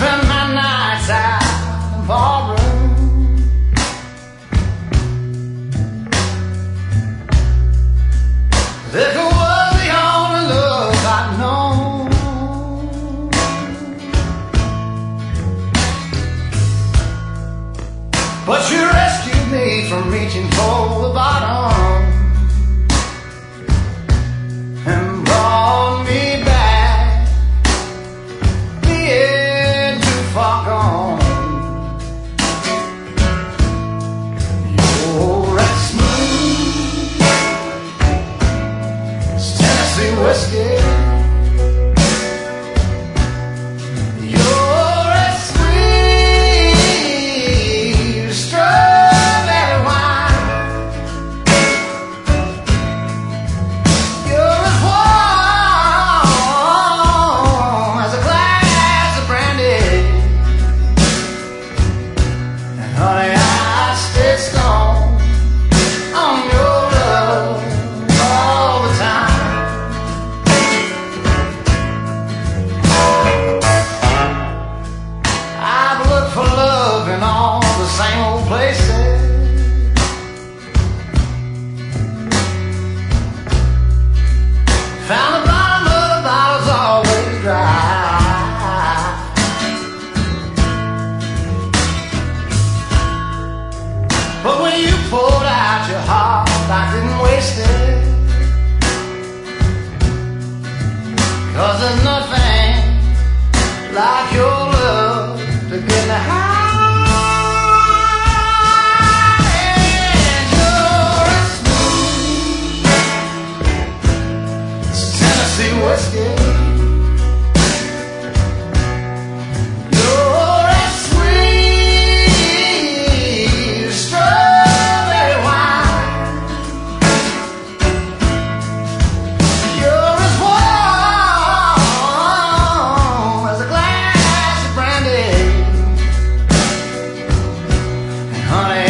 spend whiskey. same old places. Found the bottom of the bottle's always dry. But when you poured out your heart, I didn't waste it. Cause there's nothing like your love to get the high. honey.